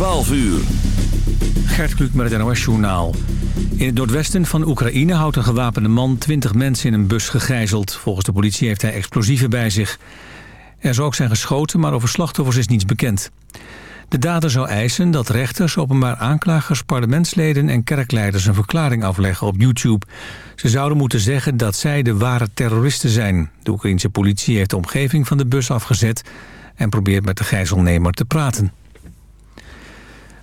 12 uur. Gert Kluk met het NOS-journaal. In het noordwesten van Oekraïne houdt een gewapende man 20 mensen in een bus gegijzeld. Volgens de politie heeft hij explosieven bij zich. Er zou ook zijn geschoten, maar over slachtoffers is niets bekend. De dader zou eisen dat rechters, openbaar aanklagers, parlementsleden en kerkleiders een verklaring afleggen op YouTube. Ze zouden moeten zeggen dat zij de ware terroristen zijn. De Oekraïnse politie heeft de omgeving van de bus afgezet en probeert met de gijzelnemer te praten.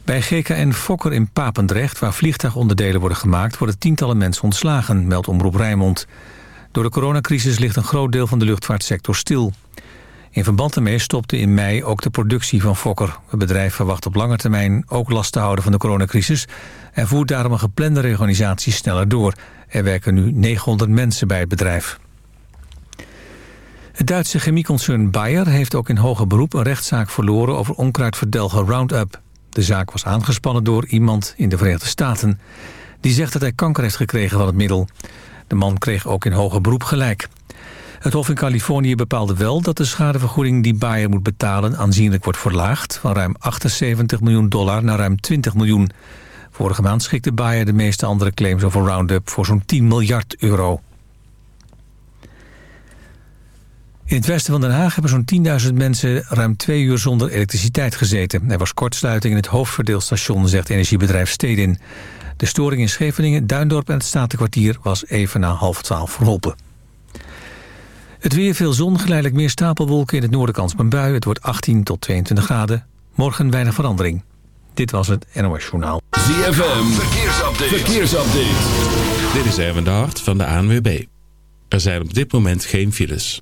Bij GKN Fokker in Papendrecht, waar vliegtuigonderdelen worden gemaakt... worden tientallen mensen ontslagen, meldt Omroep Rijnmond. Door de coronacrisis ligt een groot deel van de luchtvaartsector stil. In verband daarmee stopte in mei ook de productie van Fokker. Het bedrijf verwacht op lange termijn ook last te houden van de coronacrisis... en voert daarom een geplande reorganisatie sneller door. Er werken nu 900 mensen bij het bedrijf. Het Duitse chemieconcern Bayer heeft ook in hoger beroep een rechtszaak verloren over onkruidverdelger Roundup. De zaak was aangespannen door iemand in de Verenigde Staten. Die zegt dat hij kanker heeft gekregen van het middel. De man kreeg ook in hoger beroep gelijk. Het Hof in Californië bepaalde wel dat de schadevergoeding die Bayer moet betalen aanzienlijk wordt verlaagd... van ruim 78 miljoen dollar naar ruim 20 miljoen. Vorige maand schikte Bayer de meeste andere claims over Roundup voor zo'n 10 miljard euro. In het westen van Den Haag hebben zo'n 10.000 mensen ruim twee uur zonder elektriciteit gezeten. Er was kortsluiting in het hoofdverdeelstation, zegt energiebedrijf Stedin. De storing in Scheveningen, Duindorp en het Statenkwartier was even na half twaalf verholpen. Het weer veel zon, geleidelijk meer stapelwolken in het noorden kans een bui. Het wordt 18 tot 22 graden. Morgen weinig verandering. Dit was het NOS Journaal. ZFM, verkeersupdate. verkeersupdate. Dit is Erwin de Hart van de ANWB. Er zijn op dit moment geen files.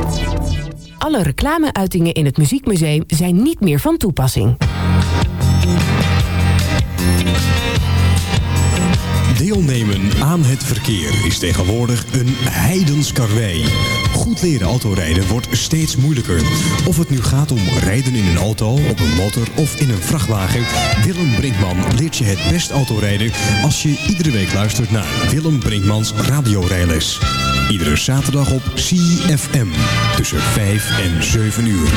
Alle reclameuitingen in het Muziekmuseum zijn niet meer van toepassing. Deelnemen aan het verkeer is tegenwoordig een heidens karwei. Goed leren autorijden wordt steeds moeilijker. Of het nu gaat om rijden in een auto, op een motor of in een vrachtwagen. Willem Brinkman leert je het best autorijden als je iedere week luistert naar Willem Brinkmans radiorijles. Iedere zaterdag op CFM tussen 5 en 7 uur.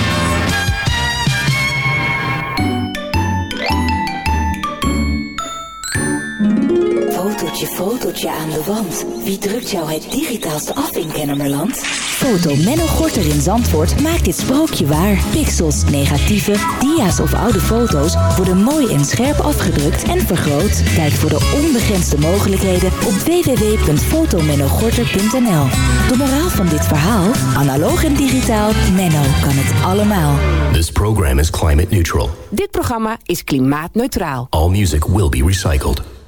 Fotootje, fotootje aan de wand. Wie drukt jou het digitaalste af in Kennemerland? Foto Menno Gorter in Zandvoort maakt dit sprookje waar. Pixels, negatieven, dia's of oude foto's worden mooi en scherp afgedrukt en vergroot. Kijk voor de onbegrensde mogelijkheden op www.fotomennogorter.nl De moraal van dit verhaal? Analoog en digitaal, Menno kan het allemaal. This program is climate neutral. Dit programma is klimaatneutraal. All music will be recycled.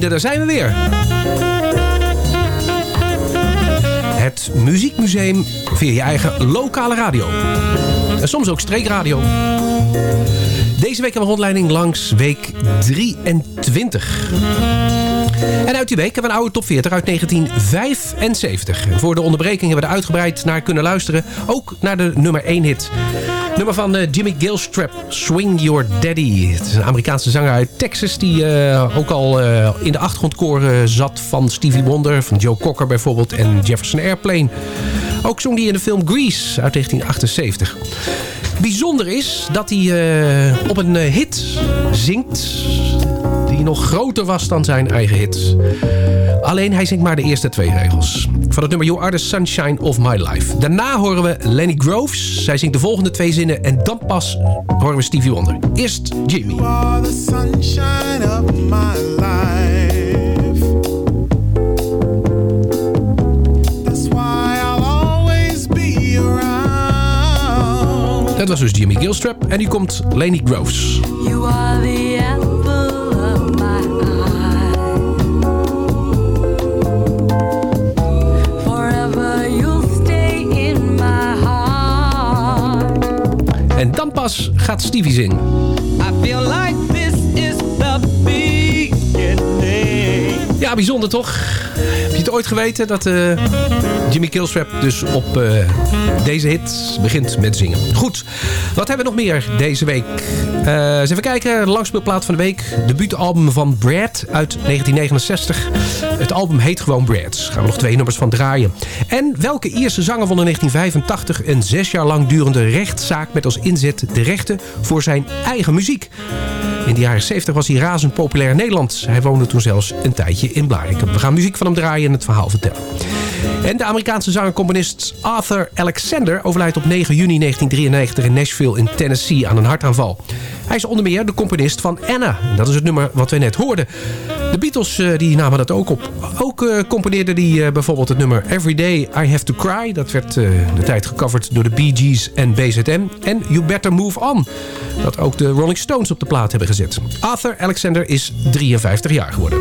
muziekvrienden, daar zijn we weer. Het Muziekmuseum via je eigen lokale radio. En soms ook streekradio. Deze week hebben we rondleiding langs week 23. En uit die week hebben we een oude top 40 uit 1975. En voor de onderbreking hebben we er uitgebreid naar kunnen luisteren. Ook naar de nummer 1 hit. Nummer van uh, Jimmy Gilstrap, Swing Your Daddy. Het is een Amerikaanse zanger uit Texas... die uh, ook al uh, in de achtergrondkoren zat van Stevie Wonder... van Joe Cocker bijvoorbeeld en Jefferson Airplane. Ook zong hij in de film Grease uit 1978. Bijzonder is dat hij op een hit zingt die nog groter was dan zijn eigen hit. Alleen hij zingt maar de eerste twee regels. Van het nummer You Are The Sunshine Of My Life. Daarna horen we Lenny Groves. Zij zingt de volgende twee zinnen en dan pas horen we Stevie Wonder. Eerst Jimmy. You are the sunshine of my life. That's why I'll always be around. Dat was dus Jimmy Gilstrap. En nu komt Lenny Groves. You are the Pas gaat Stevie zingen. I feel like this is the beginning. Ja, bijzonder toch? Heb je het ooit geweten dat eh, Jimmy Killstrap dus op eh, deze hit begint met zingen? Goed, wat hebben we nog meer deze week? Eh, eens even kijken, langspeelplaat van de week. Debuutalbum van Brad uit 1969. Het album heet gewoon Brad. Gaan we nog twee nummers van draaien. En welke Ierse zanger won in 1985 een zes jaar lang durende rechtszaak... met als inzet de rechten voor zijn eigen muziek? In de jaren 70 was hij razend populair in Nederland. Hij woonde toen zelfs een tijdje in Blarikum. We gaan muziek van hem draaien en het verhaal vertellen. En de Amerikaanse zanger-componist Arthur Alexander overlijdt op 9 juni 1993 in Nashville in Tennessee aan een hartaanval. Hij is onder meer de componist van Anna. Dat is het nummer wat we net hoorden. De Beatles eh, die namen dat ook op. Ook uh, componeerde hij uh, bijvoorbeeld het nummer Every Day I Have To Cry. Dat werd de tijd gecoverd door de Bee Gees en BZM. En You Better Move On. Dat ook de Rolling Stones op de plaat hebben gezet. Arthur Alexander is 53 jaar geworden.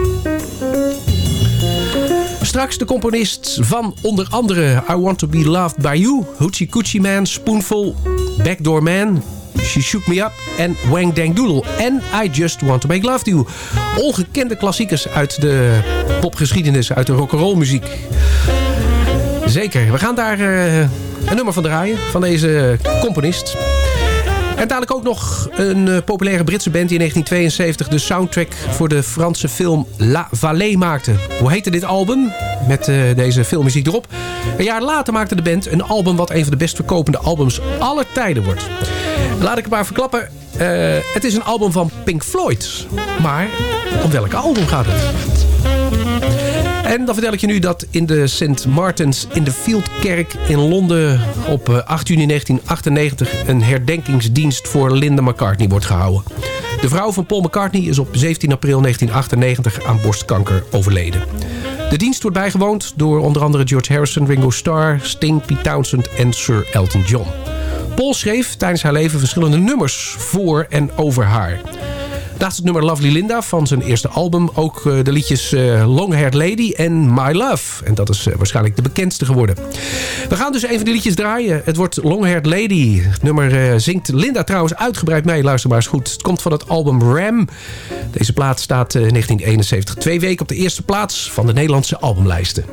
Straks de componist van onder andere I Want To Be Loved By You... Hoochie Coochie Man, Spoonful, Backdoor Man... She Shook Me Up en Wang Dang Doodle. En I Just Want To Make Love To You. Ongekende klassiekers uit de popgeschiedenis, uit de rock'n'roll muziek. Zeker, we gaan daar uh, een nummer van draaien, van deze componist. En dadelijk ook nog een uh, populaire Britse band die in 1972 de soundtrack voor de Franse film La Vallée maakte. Hoe heette dit album? Met uh, deze filmmuziek erop. Een jaar later maakte de band een album wat een van de best verkopende albums aller tijden wordt. Laat ik het maar verklappen. Uh, het is een album van Pink Floyd. Maar om welk album gaat het? En dan vertel ik je nu dat in de St. Martins in de Fieldkerk in Londen op 8 juni 1998 een herdenkingsdienst voor Linda McCartney wordt gehouden. De vrouw van Paul McCartney is op 17 april 1998 aan borstkanker overleden. De dienst wordt bijgewoond door onder andere George Harrison, Ringo Starr, Sting, Pete Townsend en Sir Elton John. Paul schreef tijdens haar leven verschillende nummers voor en over haar. Naast het nummer Lovely Linda van zijn eerste album... ook de liedjes Long Haired Lady en My Love. En dat is waarschijnlijk de bekendste geworden. We gaan dus even die liedjes draaien. Het wordt Long Haired Lady. Het nummer zingt Linda trouwens uitgebreid mee. Luister maar eens goed. Het komt van het album Ram. Deze plaat staat in 1971 twee weken op de eerste plaats... van de Nederlandse albumlijsten.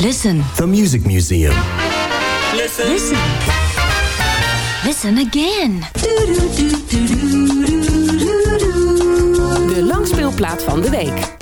Listen. The Music Museum. Listen. Listen. Listen again. De langspeelplaat van de week.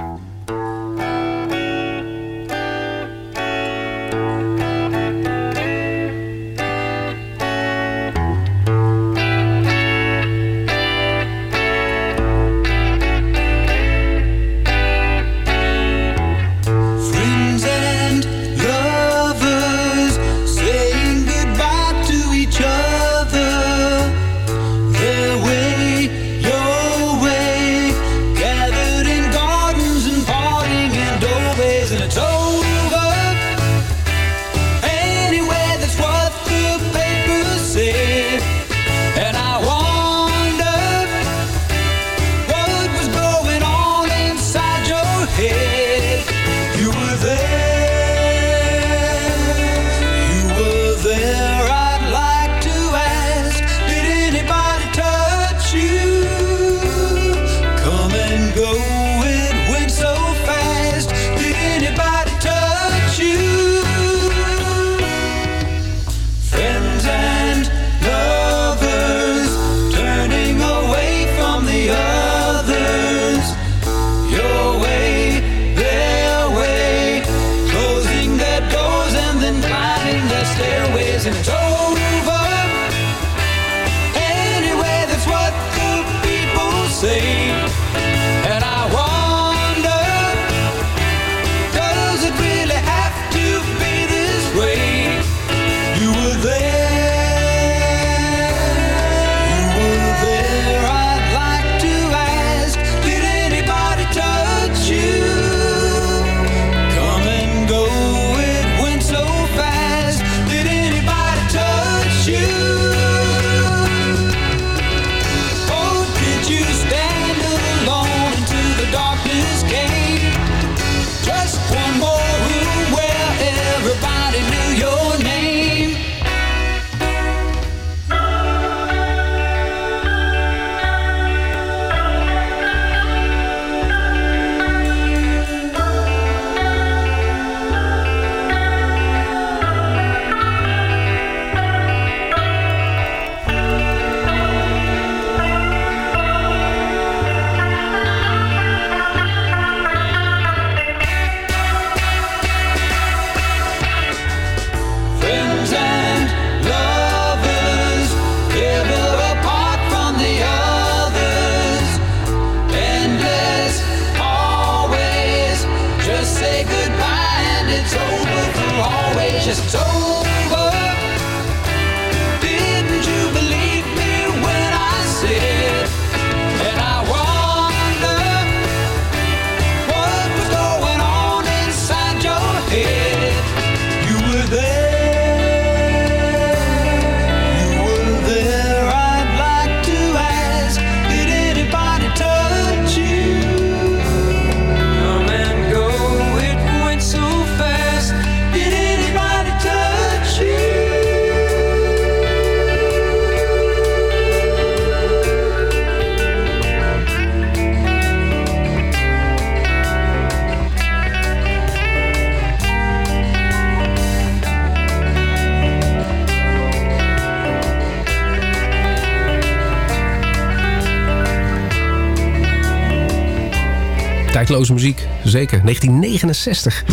Tijdloze muziek, zeker. 1969.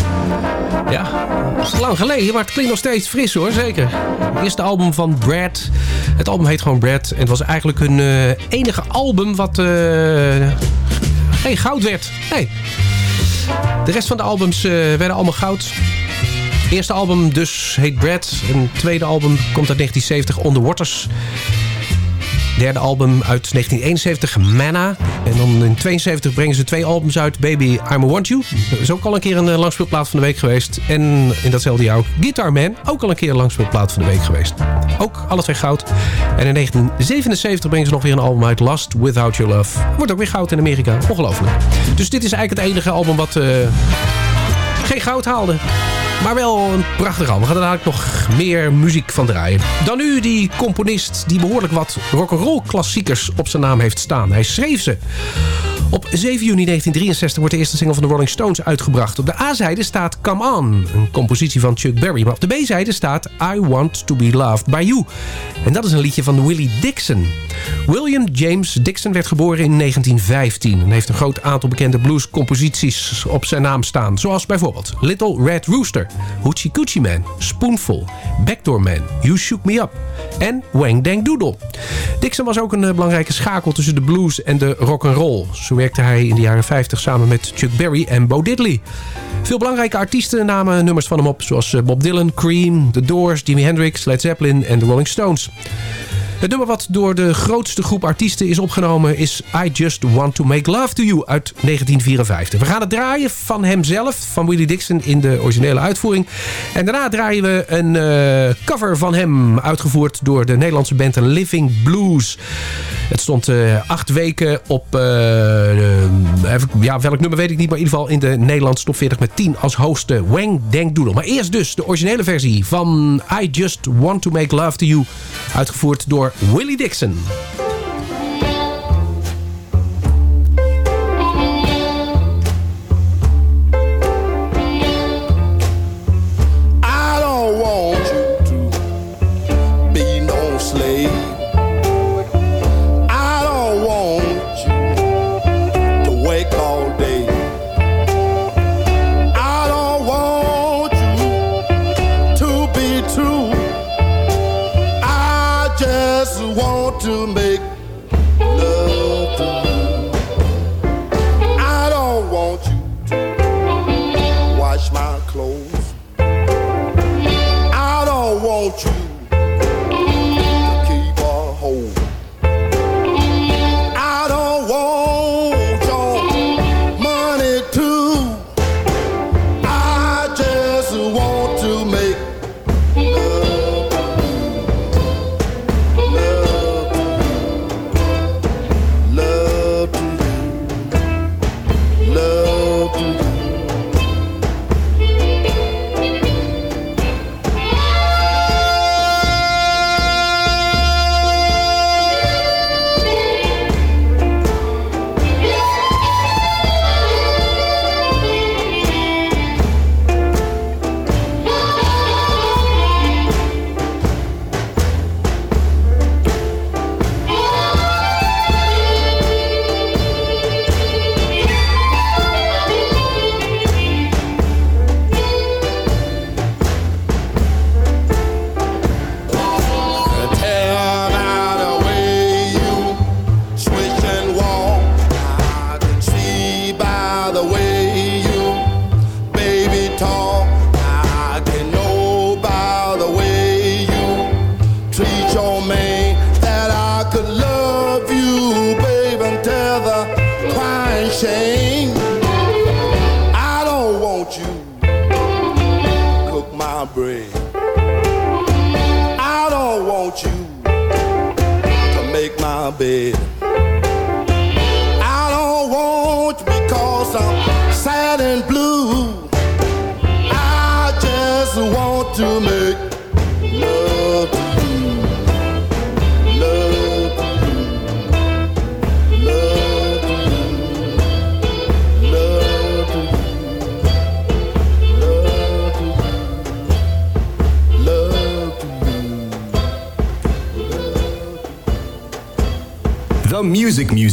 Ja, is lang geleden, maar het klinkt nog steeds fris hoor, zeker. Het eerste album van Brad. Het album heet gewoon Brad. En het was eigenlijk hun eh, enige album wat eh, geen goud werd. Nee. De rest van de albums eh, werden allemaal goud. Het eerste album dus heet Brad. Een tweede album komt uit 1970, On the Waters. Derde album uit 1971, Manna. En dan in 72 brengen ze twee albums uit. Baby, I'm Want You. Dat is ook al een keer een eh, langspeelplaat van de week geweest. En in datzelfde jaar ook Guitar Man. Ook al een keer een langspeelplaat van de week geweest. Ook alle twee goud. En in 1977 brengen ze nog weer een album uit. Last Without Your Love. Wordt ook weer goud in Amerika. Ongelooflijk. Dus dit is eigenlijk het enige album wat... eh, geen goud haalde. Maar wel een prachtig album. We gaan er dadelijk nog meer muziek van draaien. Dan nu die componist die behoorlijk wat rock'n'roll klassiekers op zijn naam heeft staan. Hij schreef ze. Op 7 juni 1963 wordt de eerste single van de Rolling Stones uitgebracht. Op de A-zijde staat Come On, een compositie van Chuck Berry. Maar op de B-zijde staat I Want To Be Loved By You. En dat is een liedje van Willie Dixon. William James Dixon werd geboren in 1915 en heeft een groot aantal bekende bluescomposities op zijn naam staan. Zoals bijvoorbeeld Little Red Rooster, Hoochie Coochie Man, Spoonful, Backdoor Man, You Shook Me Up en Wang Dang Doodle. Dixon was ook een eh, belangrijke schakel tussen de blues en de rock and roll. Zo werkte hij in de jaren 50 samen met Chuck Berry en Bo Diddley. Veel belangrijke artiesten namen nummers van hem op, zoals eh, Bob Dylan, Cream, The Doors, Jimi Hendrix, Led Zeppelin en de Rolling Stones. Het nummer wat door de grootste groep artiesten is opgenomen is I Just Want To Make Love To You uit 1954. We gaan het draaien van hemzelf, van Willie Dixon in de originele uitvoering. En daarna draaien we een eh, cover van hem, uitgevoerd door de Nederlandse band Living Blues. Het stond eh, acht weken op, eh, ja, welk nummer weet ik niet, maar in ieder geval in de Nederlandse top 40 met 10 als hoogste Wang Dang Doodle. Maar eerst dus de originele versie van I Just Want To Make Love To You, uitgevoerd door Willie Dixon.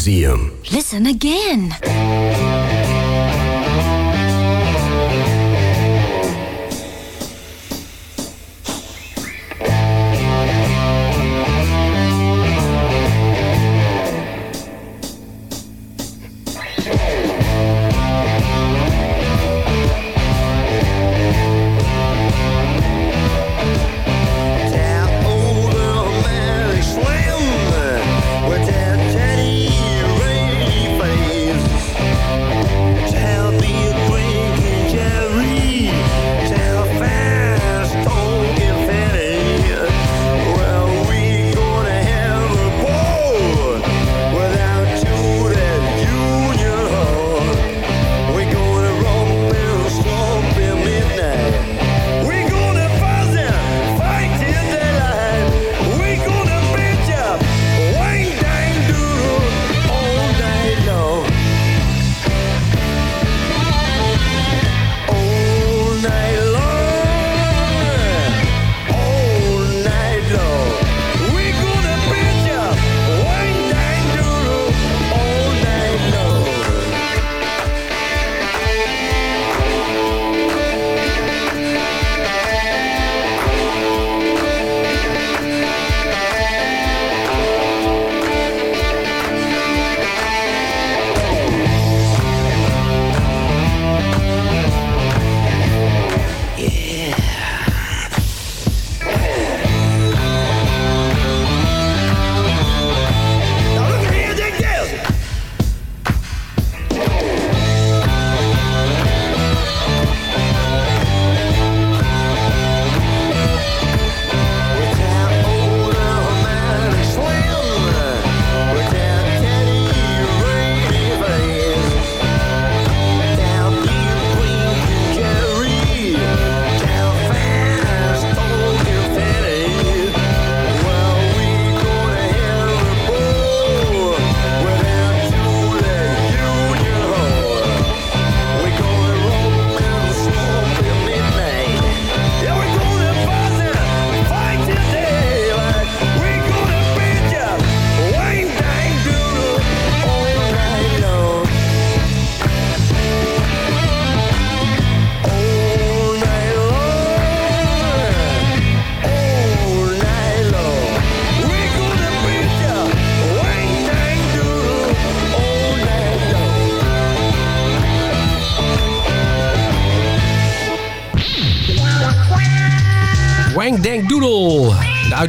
Museum.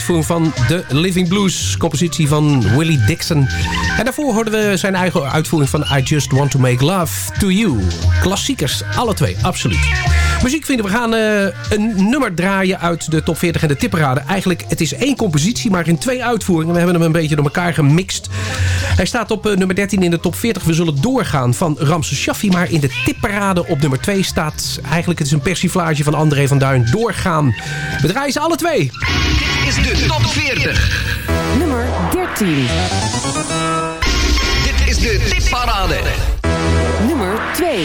Uitvoering van The Living Blues, compositie van Willie Dixon. En daarvoor hoorden we zijn eigen uitvoering van I Just Want To Make Love To You. Klassiekers, alle twee, absoluut. Muziek vinden we gaan eh, een nummer draaien uit de top 40 en de tipperade. Eigenlijk, het is één compositie, maar in twee uitvoeringen. We hebben hem een beetje door elkaar gemixt. Hij staat op eh, nummer 13 in de top 40. We zullen doorgaan van Ramses Shaffi. Maar in de tipperade op nummer 2 staat... Eigenlijk, het is een persiflage van André van Duin. Doorgaan. We draaien ze alle twee. is de top 40. Nummer 13. Dit is de tipparade. Nummer 2.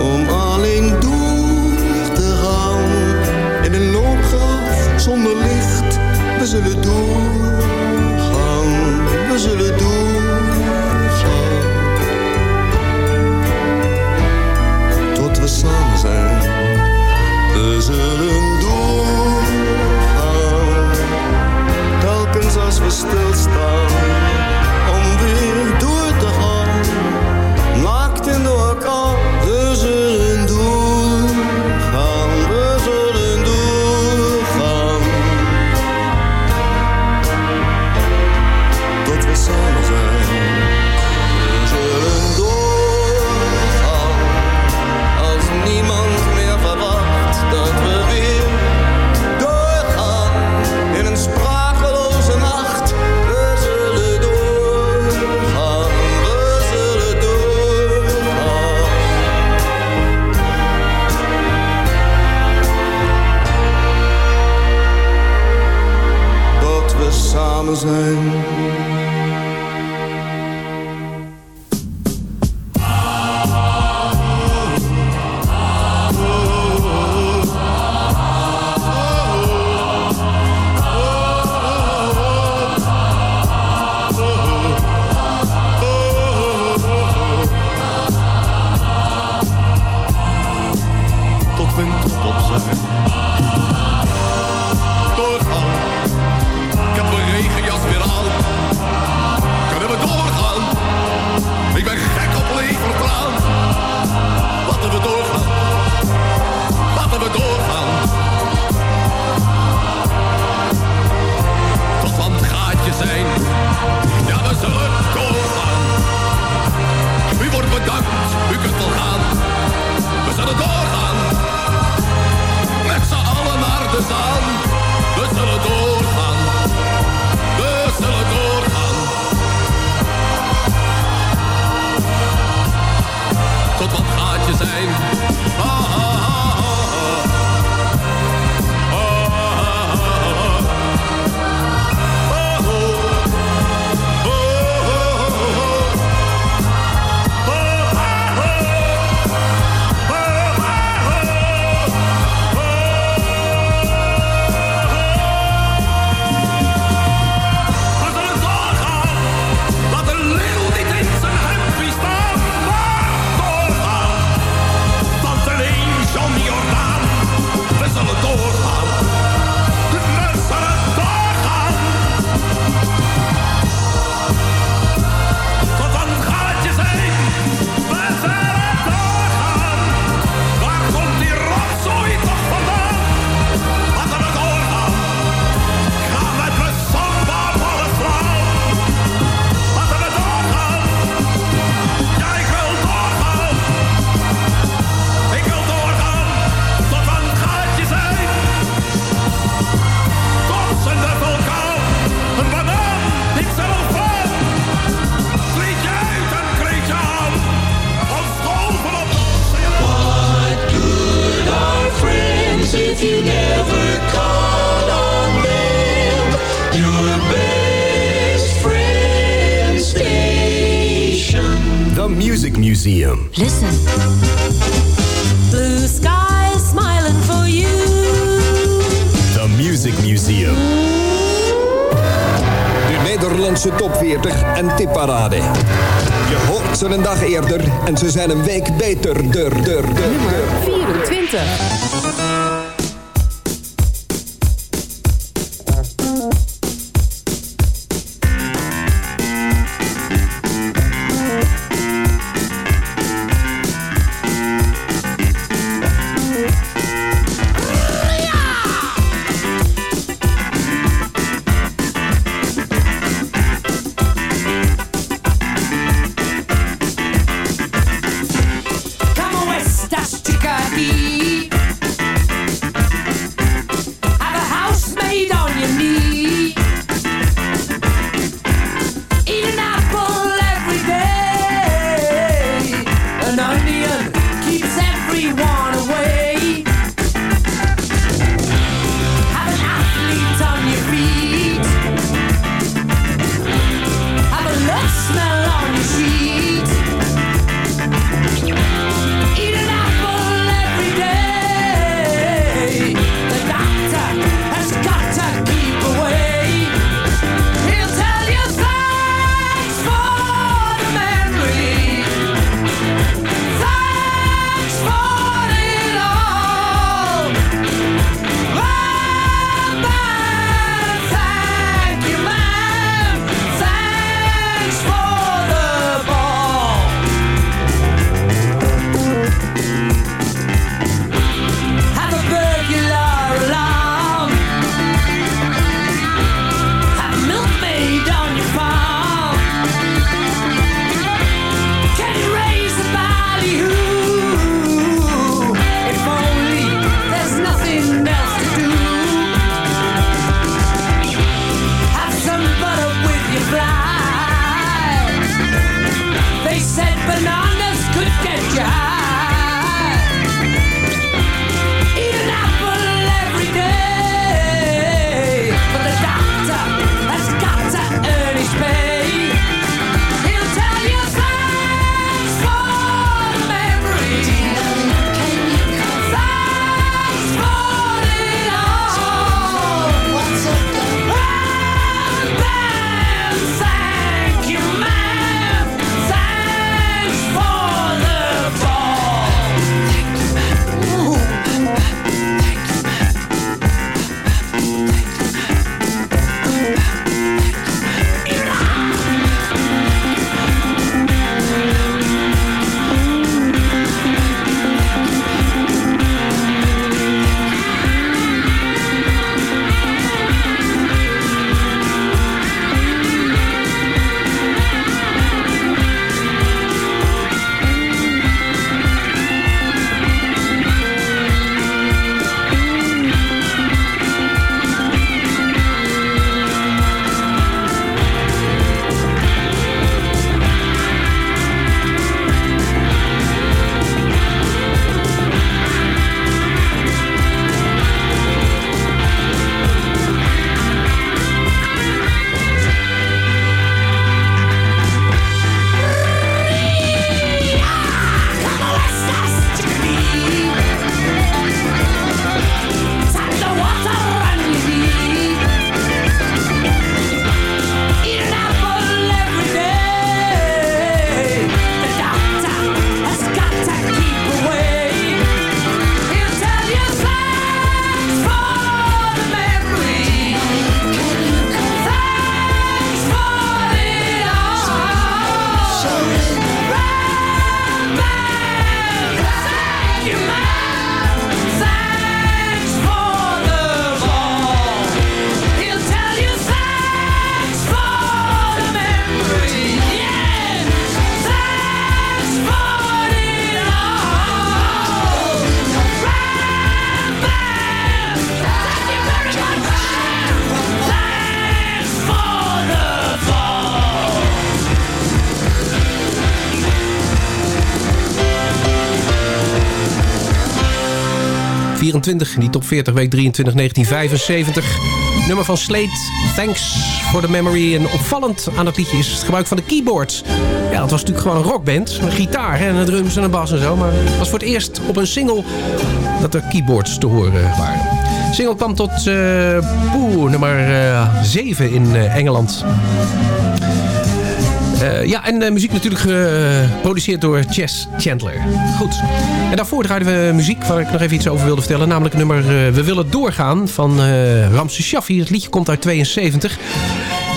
om alleen door te gaan. In een loopgraaf zonder licht, we zullen doorgaan, we zullen doorgaan. Tot we samen zijn, we zullen samen zijn. zijn een week beter beterder. 24. In die top 40 week 23 1975. Nummer van Slate, Thanks for the Memory. En opvallend aan dat liedje is het gebruik van de keyboards. Ja, het was natuurlijk gewoon een rockband. Een gitaar en een drums en een bas en zo. Maar het was voor het eerst op een single dat er keyboards te horen waren. Single kwam tot eh nummer 7 in eh, Engeland. Eh, ja, en eh, muziek natuurlijk geproduceerd door Chess Chandler. Goed. En daarvoor draaiden we muziek waar ik nog even iets over wilde vertellen. Namelijk nummer eh, We willen doorgaan van eh Ramses Shaffi. Het liedje komt uit 72.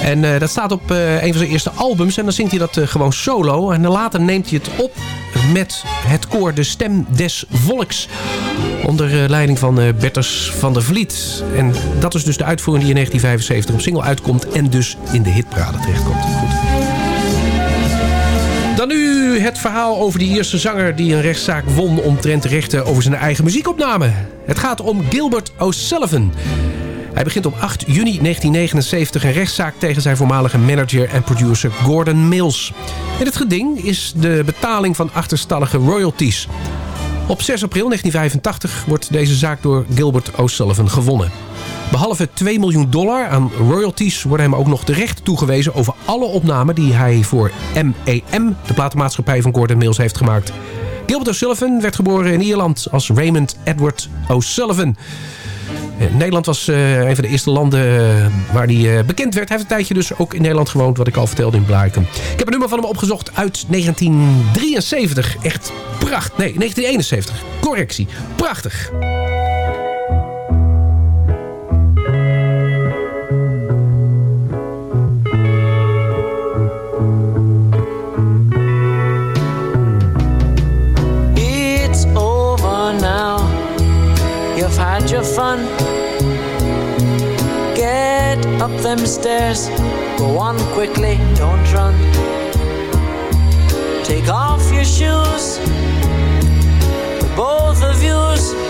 En eh, dat staat op eh, een van zijn eerste albums. En dan zingt hij dat eh, gewoon solo. En later neemt hij het op met het koor De Stem des Volks. Onder eh, leiding van eh, Berters van der Vliet. En dat is dus de uitvoering die in 1975 op single uitkomt. En dus in de hitparade terechtkomt. Goed. Het verhaal over die eerste zanger die een rechtszaak won omtrent de rechten over zijn eigen muziekopname. Het gaat om Gilbert O'Sullivan. Hij begint op 8 juni 1979 een rechtszaak tegen zijn voormalige manager en producer Gordon Mills. En het geding is de betaling van achterstallige royalties. Op 6 april 1985 wordt deze zaak door Gilbert O'Sullivan gewonnen. Behalve 2 miljoen dollar aan royalties worden hem ook nog de toegewezen over alle opnamen die hij voor MEM, de platenmaatschappij van Gordon Mills, heeft gemaakt. Gilbert O'Sullivan werd geboren in Ierland als Raymond Edward O'Sullivan. Eh, Nederland was eh, een van de eerste landen eh, waar hij bekend werd. Hij heeft een tijdje dus ook in Nederland gewoond, wat ik al vertelde in Blarikum. Ik heb een nummer van hem opgezocht uit 1973. Echt prachtig. Nee, 1971. Correctie. Prachtig. Stairs. Go on quickly, don't run. Take off your shoes. Both of yous.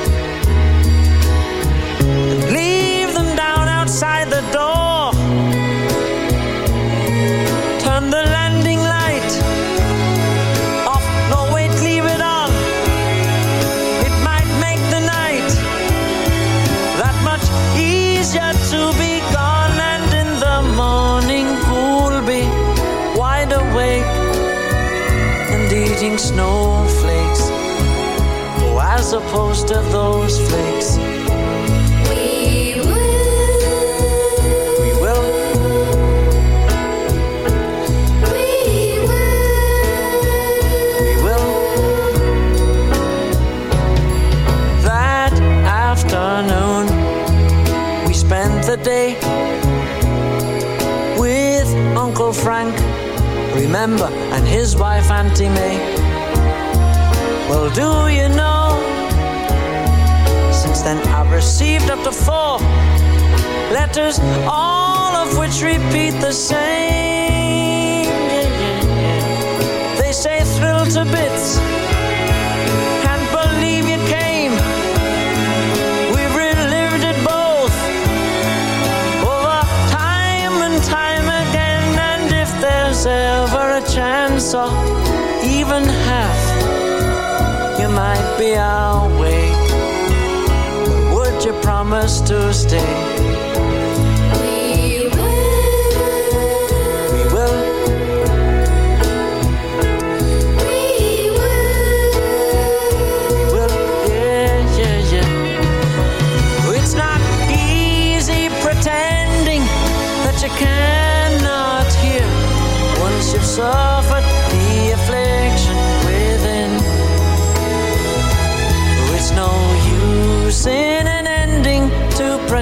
Snowflakes. Oh, as opposed to those flakes. We will. We will. That afternoon, we spent the day with Uncle Frank, remember, and his wife Auntie May. Well, do you know? Since then, I've received up to four letters, all of which repeat the same. They say thrill to bits. Can't believe you came. We've relived it both over time and time again. And if there's ever a chance or even might be our way. Would you promise to stay?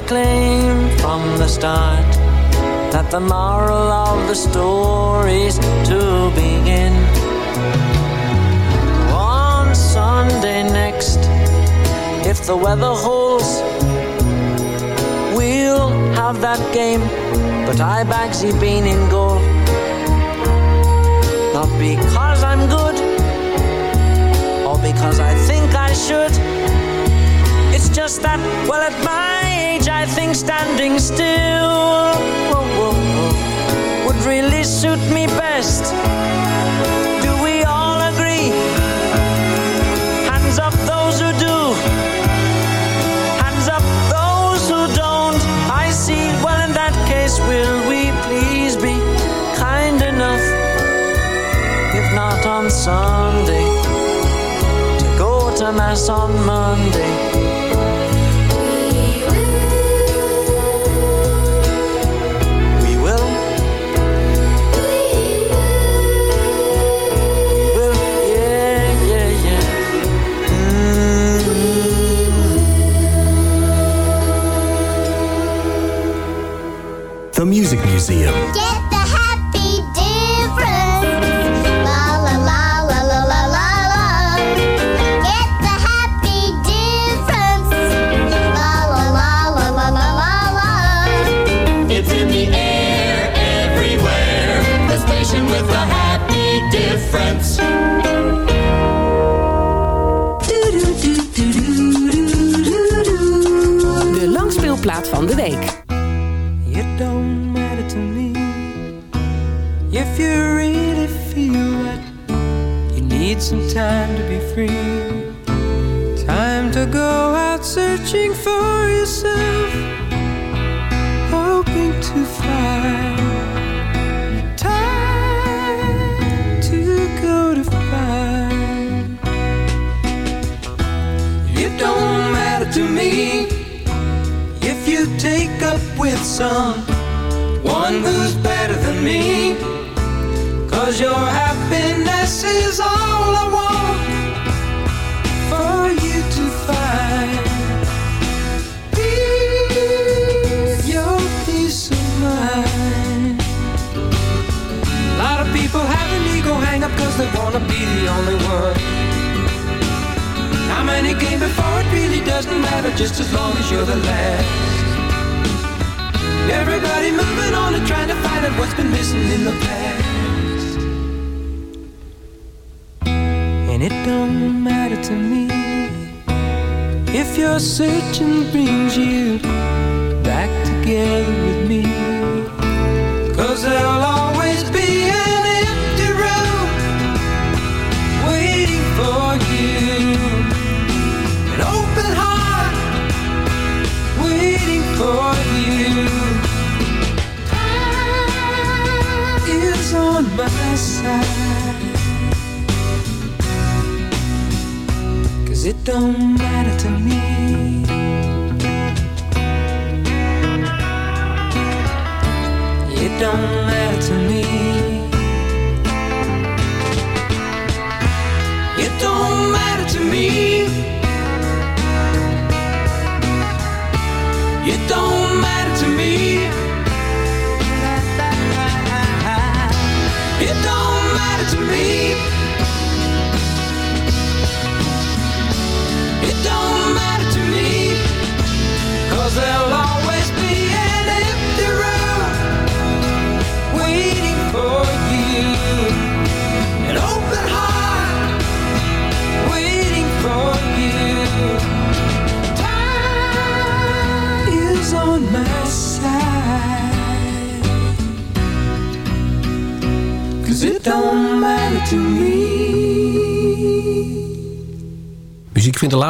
To proclaim from the start that the moral of the story's to begin on Sunday next. If the weather holds, we'll have that game. But I Bagsy Bean in goal. Not because I'm good, or because I think I should. It's just that, well, at my think standing still whoa, whoa, whoa. would really suit me best. Do we all agree? Hands up those who do. Hands up those who don't. I see. Well, in that case, will we please be kind enough? If not on Sunday, to go to Mass on Monday The Music Museum. Time to be free. Time to go out searching for yourself, hoping to find time to go to find. It don't matter to me if you take up with someone who's better than me. Cause your happiness is all only one. How many came before it really doesn't matter just as long as you're the last. Everybody moving on and trying to find out what's been missing in the past. And it don't matter to me if your searching brings you back together with me. Cause there'll Cause it don't matter to me.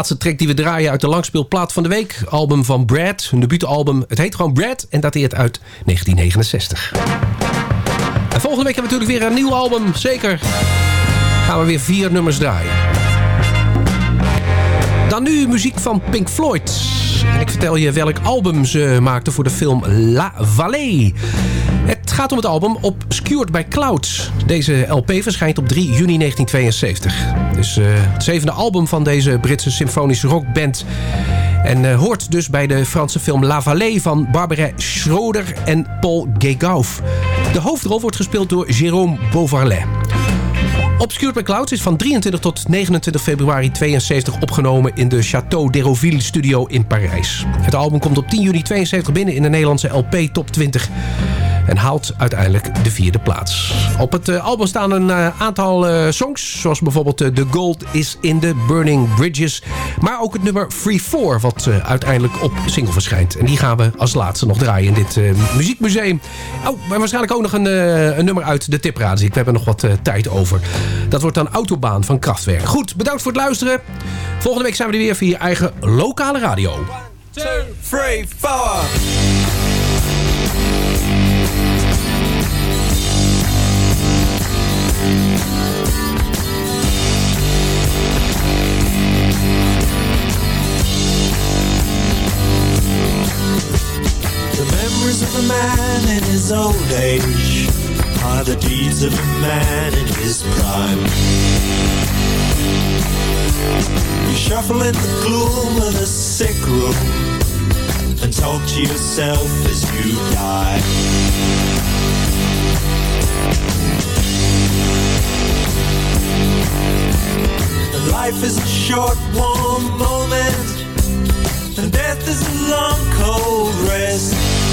Laatste track die we draaien uit de langspeelplaat van de week. Album van Brad, hun debuutalbum. Het heet gewoon Brad en dateert uit 1969. En volgende week hebben we natuurlijk weer een nieuw album. Zeker gaan we weer vier nummers draaien. Nu muziek van Pink Floyd. En ik vertel je welk album ze maakten voor de film La Vallée. Het gaat om het album Obscured by Clouds. Deze LP verschijnt op 3 juni 1972. Dus eh, het zevende album van deze Britse symfonische rockband. En eh, hoort dus bij de Franse film La Vallée van Barbara Schroeder en Paul Guégauf. De hoofdrol wordt gespeeld door Jérôme Beauvarlet. Obscured by Clouds is van 23 tot 29 februari 72 opgenomen in de Château d'Hérouville studio in Parijs. Het album komt op 10 juni 72 binnen in de Nederlandse LP Top 20 en haalt uiteindelijk de vierde plaats. Op het eh, album staan een eh, aantal eh, songs, zoals bijvoorbeeld The Gold is in the Burning Bridges, maar ook het nummer Free 4, wat uiteindelijk op single verschijnt. En die gaan we als laatste nog draaien in dit muziekmuseum. Oh, maar waarschijnlijk ook nog een, een nummer uit de tipraad. We hebben nog wat tijd over. Dat wordt dan Autobaan van Kraftwerk. Goed, bedankt voor het luisteren. Volgende week zijn we er weer via je eigen lokale radio. Two, three, four. old age are the deeds of a man in his prime. You shuffle in the gloom of the sick room and talk to yourself as you die. And life is a short, warm moment, and death is a long, cold rest.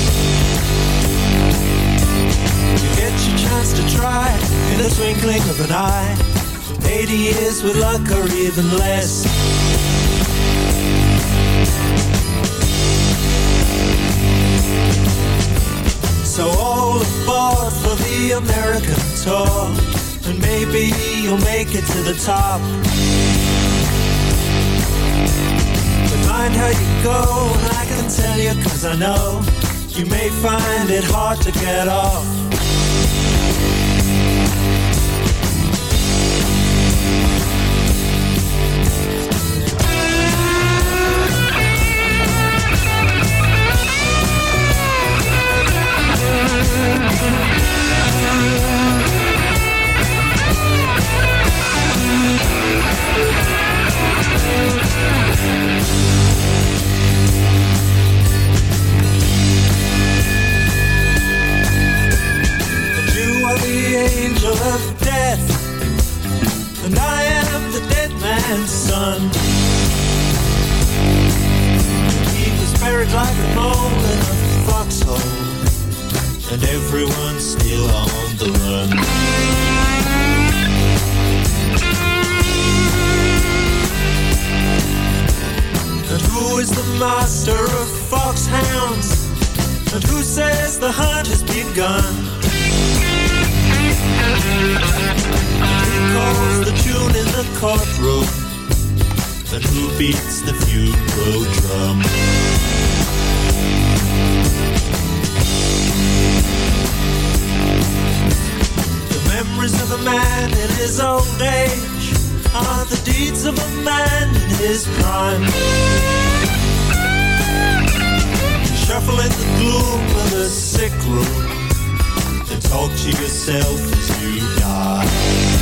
Get your chance to try in the twinkling of an eye. 80 years with luck or even less. So all aboard for the American tour. And maybe you'll make it to the top. But mind how you go, and I can tell you cause I know you may find it hard to get off. Has? Who calls the tune in the courtroom? And who beats the funeral drum? The memories of a man in his old age are the deeds of a man in his prime. In the gloom of the sick room talk to yourself as you die.